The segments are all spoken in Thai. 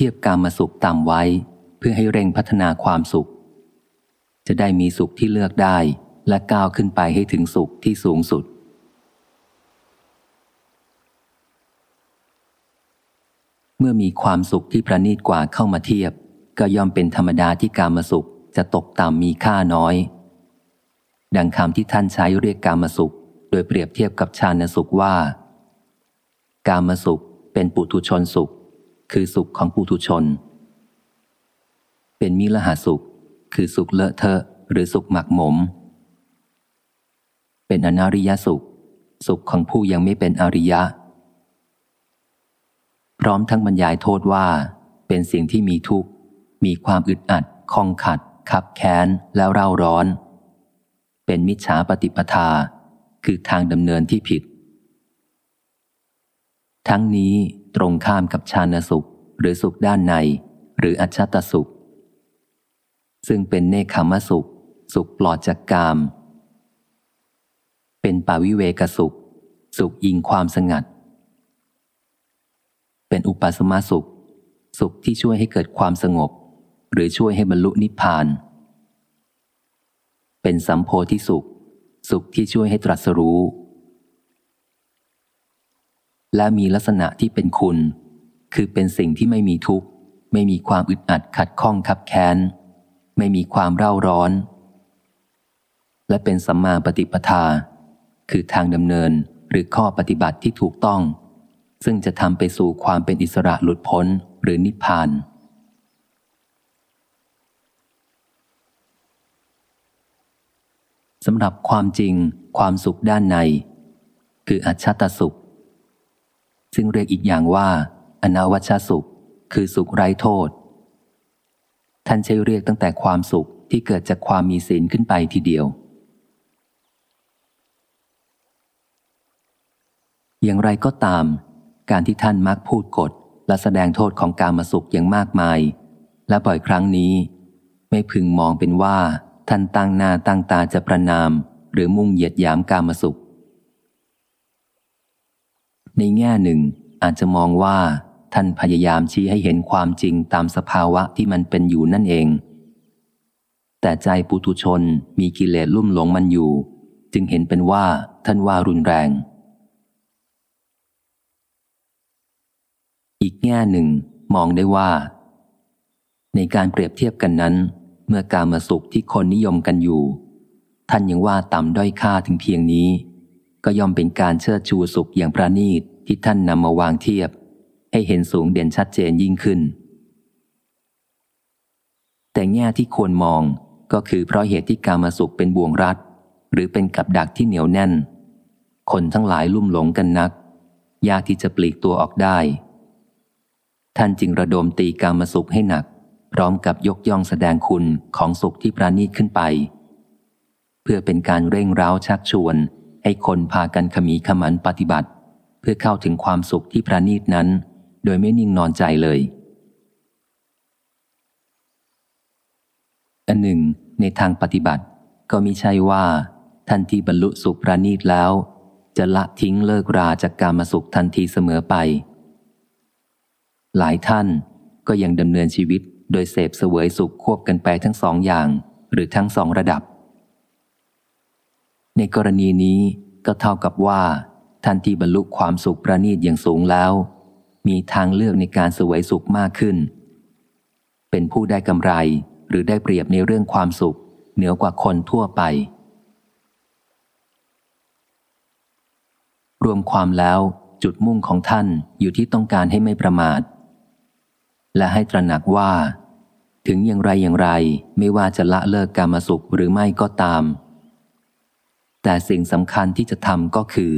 เทียบการมาสุขต่ำไว้ เพื่อให้เร่งพัฒนาความสุข จะได้มีสุขที่เลือกได้ และก้าวขึ้นไปให้ถึงสุขที่สูงสุด เมื่อมีความสุขที่ประณีตกว่าเข้ามาเทียบ ก็ย่อมเป็นธรรมดาที่การมาสุขจะตกต่ำมีค่าน้อย ดังคำที่ท่านใช้เรียกการมาสุข โดยเปรียบเทียบกับชาณสุขว่า การมาสุขเป็นปุถุชนสุข คือสุขของปุถุชน เป็นมิลหาสุข คือสุขเลอะเทอะหรือสุขหมักหมม เป็นอนาริยสุข สุขของผู้ยังไม่เป็นอริยะ พร้อมทั้งบรรยายโทษว่า เป็นสิ่งที่มีทุกข์ มีความอึดอัดคองขัด ขับแค้นแล้วเร่าร้อน เป็นมิจฉาปฏิปทา คือทางดำเนินที่ผิด ทั้งนี้ ตรงข้ามกับชาณสุข หรือสุขด้านใน หรืออัจฉตสุข ซึ่งเป็นเนคขมสุข สุขปลอดจากกาม เป็นปาวิเวกสุข สุขยิงความสงัด เป็นอุปสมสุข สุขที่ช่วยให้เกิดความสงบ หรือช่วยให้บรรลุนิพพาน เป็นสัมโพธิสุข สุขที่ช่วยให้ตรัสรู้ และมีลักษณะที่เป็นคุณ คือเป็นสิ่งที่ไม่มีทุกข์ ไม่มีความอึดอัดขัดข้องคับแค้น ไม่มีความเร่าร้อน และเป็นสัมมาปฏิปทา คือทางดำเนินหรือข้อปฏิบัติที่ถูกต้อง ซึ่งจะทำไปสู่ความเป็นอิสระหลุดพ้นหรือนิพพาน สำหรับความจริงความสุขด้านใน คืออัจฉตสุข ซึ่งเรียกอีกอย่างว่า อนาวชสุข คือสุขไร้โทษ ท่านใช้เรียกตั้งแต่ความสุขที่เกิดจากความมีศีลขึ้นไปทีเดียว อย่างไรก็ตาม การที่ท่านมักพูดกฎและแสดงโทษของการมาสุขอย่างมากมาย และบ่อยครั้งนี้ ไม่พึงมองเป็นว่าท่านตั้งหน้าตั้งตาจะประนาม หรือมุ่งเหยียดหยามการมาสุข ในแง่หนึ่ง อาจจะมองว่า ท่านพยายามชี้ให้เห็นความจริงตามสภาวะที่มันเป็นอยู่นั่นเอง แต่ใจปุถุชนมีกิเลสลุ่มหลงมันอยู่ จึงเห็นเป็นว่าท่านว่ารุนแรง อีกแง่หนึ่ง มองได้ว่า ในการเปรียบเทียบกันนั้น เมื่อการมาสุขที่คนนิยมกันอยู่ ท่านยังว่าต่ำด้อยค่าถึงเพียงนี้ ก็ย่อมเป็นการเชิดชูสุขอย่างประณีตที่ท่านนำมาวางเทียบ ให้เห็นสูงเด่นชัดเจนยิ่งขึ้น แต่แง่ที่ควรมองก็คือเพราะเหตุที่การมาสุขเป็นบ่วงรัด หรือเป็นกับดักที่เหนียวแน่น คนทั้งหลายลุ่มหลงกันนัก ยากที่จะปลีกตัวออกได้ ท่านจึงระดมตีการมาสุขให้หนัก พร้อมกับยกย่องแสดงคุณของสุขที่ปราณีตขึ้นไป เพื่อเป็นการเร่งร้าวชักชวน ให้คนพากันขมีขมันปฏิบัติ เพื่อเข้าถึงความสุขที่ปราณีตนั้น โดยไม่นิ่งนอนใจเลย อันหนึ่ง ในทางปฏิบัติก็มิใช่ว่า ท่านที่บรรลุสุขปราณีตแล้ว จะละทิ้งเลิกราจากการมาสุขทันทีเสมอไป หลายท่านก็ยังดำเนินชีวิตโดยเสพเสวยสุขควบกันไปทั้งสองอย่าง หรือทั้งสองระดับ ในกรณีนี้ก็เท่ากับว่าท่านที่บรรลุความสุขประณีตอย่างสูงแล้ว มีทางเลือกในการสวยสุขมากขึ้น เป็นผู้ได้กำไรหรือได้เปรียบในเรื่องความสุข เหนือกว่าคนทั่วไป รวมความแล้วจุดมุ่งของท่านอยู่ที่ต้องการให้ไม่ประมาท และให้ตระหนักว่า ถึงอย่างไรอย่างไรไม่ว่าจะละเลิกกรรมาสุขหรือไม่ก็ตาม แต่สิ่งสำคัญที่จะทำก็คือ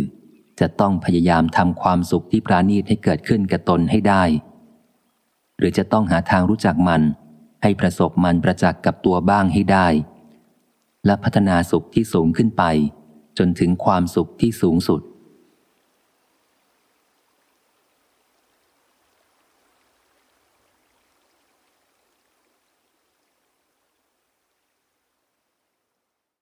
จะต้องพยายามทำความสุขที่ปราณีตให้เกิดขึ้นกับตนให้ได้ หรือจะต้องหาทางรู้จักมัน ให้ประสบมันประจักษ์กับตัวบ้างให้ได้ และพัฒนาสุขที่สูงขึ้นไป จนถึงความสุขที่สูงสุด